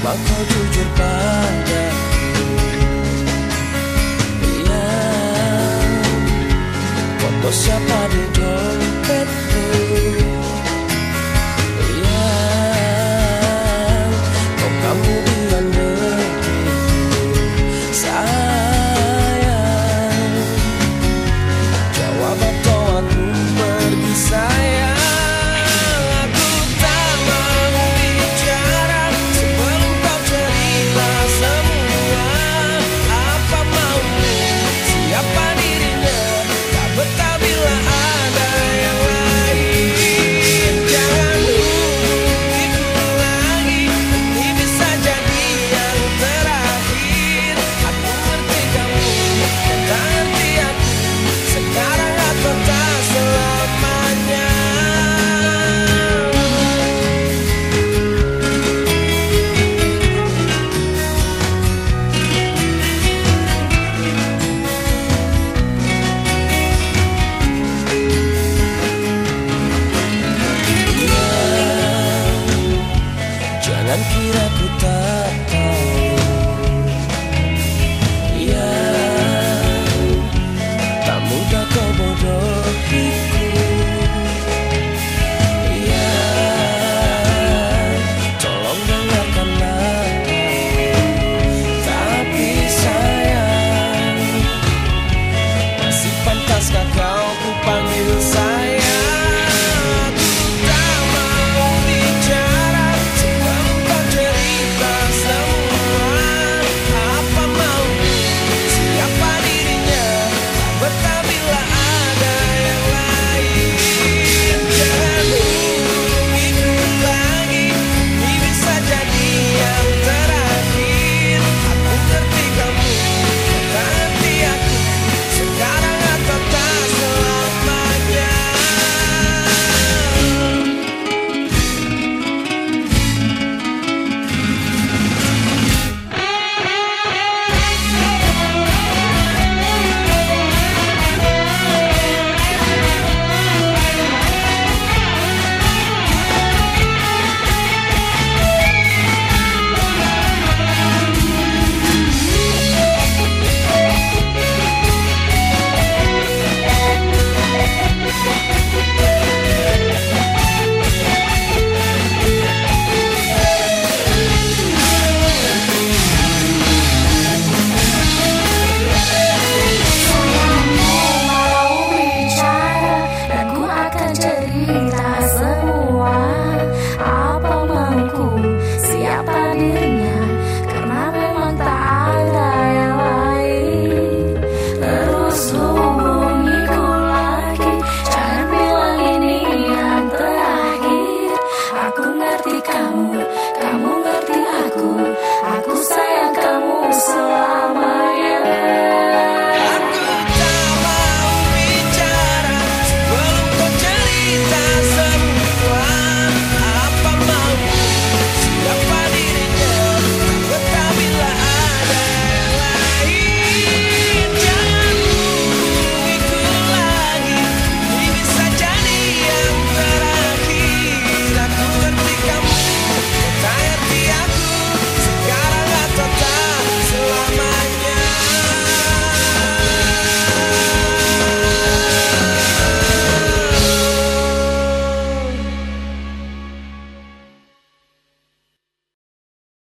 Coba jujur padaku Ya Foto siapa di